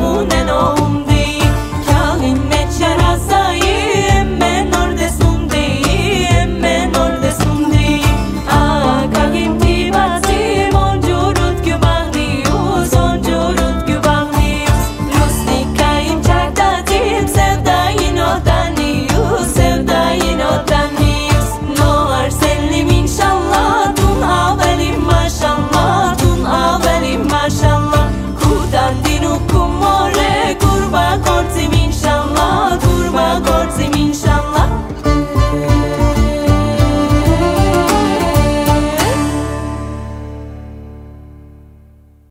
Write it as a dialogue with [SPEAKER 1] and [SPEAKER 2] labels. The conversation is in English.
[SPEAKER 1] Moon